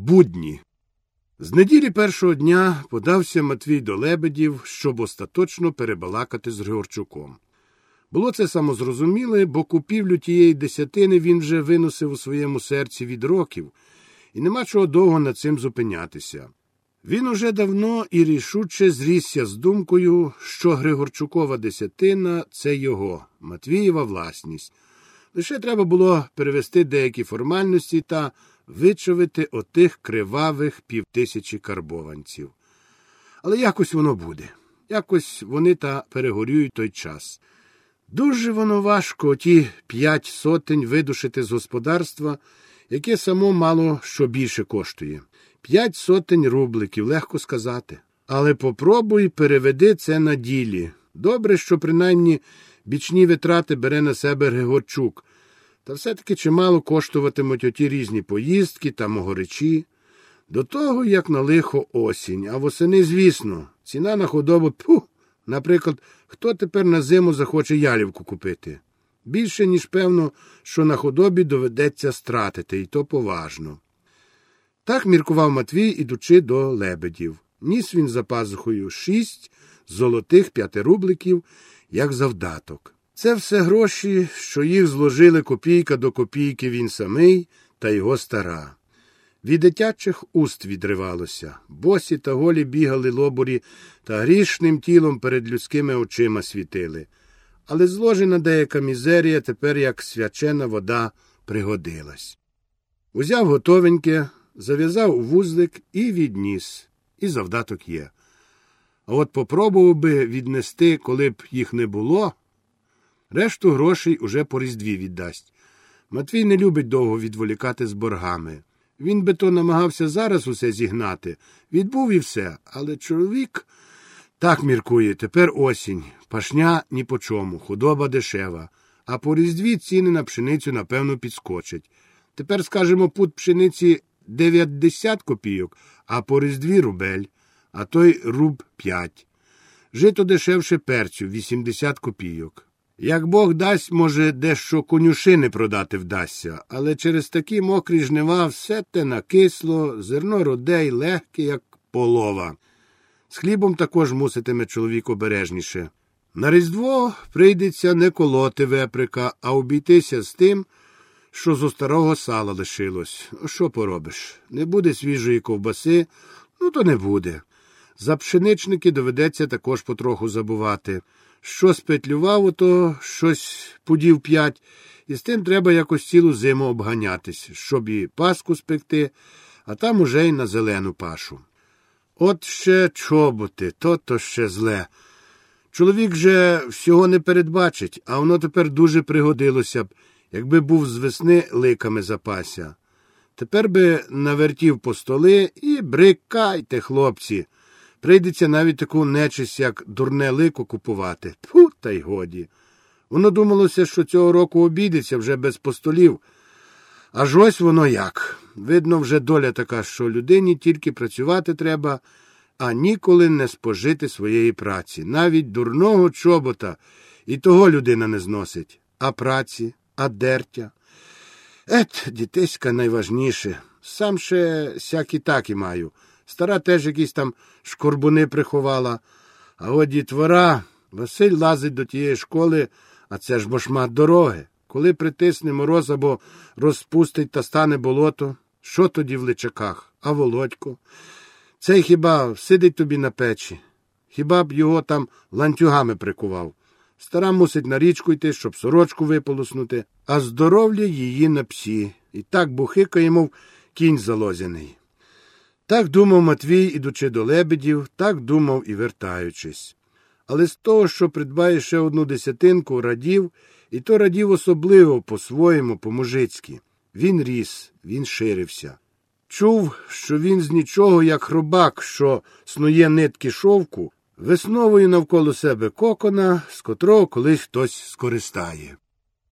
Будні. З неділі першого дня подався Матвій до лебедів, щоб остаточно перебалакати з Григорчуком. Було це самозрозуміле, бо купівлю тієї десятини він вже виносив у своєму серці від років, і нема чого довго над цим зупинятися. Він уже давно і рішуче зрісся з думкою, що Григорчукова десятина це його, Матвієва власність. Лише треба було перевести деякі формальності та вичавити отих кривавих півтисячі карбованців. Але якось воно буде, якось вони та перегорюють той час. Дуже воно важко оті п'ять сотень видушити з господарства, яке само мало що більше коштує. П'ять сотень рубликів, легко сказати. Але попробуй переведи це на ділі. Добре, що принаймні бічні витрати бере на себе Григорчук, та все-таки чимало коштуватимуть оті різні поїздки та могоречі. До того, як на лихо осінь, а восени, звісно, ціна на худобу, пух, наприклад, хто тепер на зиму захоче ялівку купити? Більше, ніж певно, що на худобі доведеться стратити, і то поважно. Так міркував Матвій, ідучи до лебедів. Ніс він за пазухою шість золотих п'ятирубликів, як завдаток. Це все гроші, що їх зложили копійка до копійки він самий та його стара. Від дитячих уст відривалося, босі та голі бігали лобурі та грішним тілом перед людськими очима світили. Але зложена деяка мізерія тепер, як свячена вода, пригодилась. Узяв готовеньке, зав'язав у вузлик і відніс, і завдаток є. А от попробував би віднести, коли б їх не було, решту грошей уже по різдві віддасть. Матвій не любить довго відволікати з боргами. Він би то намагався зараз усе зігнати. Відбув і все, але чоловік так міркує, тепер осінь, пашня ні по чому, худоба дешева, а по різдві ціни на пшеницю, напевно, підскочать. Тепер, скажемо, пут пшениці 90 копійок, а по різдві рубель, а той руб 5. Жито дешевше перцю 80 копійок. Як Бог дасть, може, дещо конюшини продати вдасться, але через такі мокрі жнива все те накисло, зерно родей легке, як полова. З хлібом також муситиме чоловік обережніше. На Різдво прийдеться не колоти веприка, а обійтися з тим, що зо старого сала лишилось. Що поробиш? Не буде свіжої ковбаси, ну то не буде. За пшеничники доведеться також потроху забувати. Що спетлював, то щось пудів п'ять, і з тим треба якось цілу зиму обганятись, щоб і паску спекти, а там уже й на зелену пашу. От ще чоботи, то то ще зле. Чоловік же всього не передбачить, а воно тепер дуже пригодилося б, якби був з весни ликами запася. Тепер би навертів по столи і брикайте, хлопці. Прийдеться навіть таку нечисть, як дурне лико купувати. Тьфу, та й годі. Воно думалося, що цього року обійдеться вже без постолів. Аж ось воно як. Видно, вже доля така, що людині тільки працювати треба, а ніколи не спожити своєї праці. Навіть дурного чобота і того людина не зносить. А праці, а дертя. Ет, дітиська найважніше. Сам ще сякі таки маю. Стара теж якісь там шкорбуни приховала. А от дітвора, Василь лазить до тієї школи, а це ж бо шмат дороги. Коли притисне мороз або розпустить та стане болото, що тоді в личаках? А володько? Цей хіба сидить тобі на печі? Хіба б його там ланцюгами прикував? Стара мусить на річку йти, щоб сорочку виполоснути, а здоров'я її на псі. І так бухикає, мов кінь залозяний. Так думав Матвій, ідучи до лебедів, так думав і вертаючись. Але з того, що придбає ще одну десятинку, радів, і то радів особливо по-своєму, по-мужицьки. Він ріс, він ширився. Чув, що він з нічого, як хробак, що снує нитки шовку, весновою навколо себе кокона, з котрого колись хтось скористає.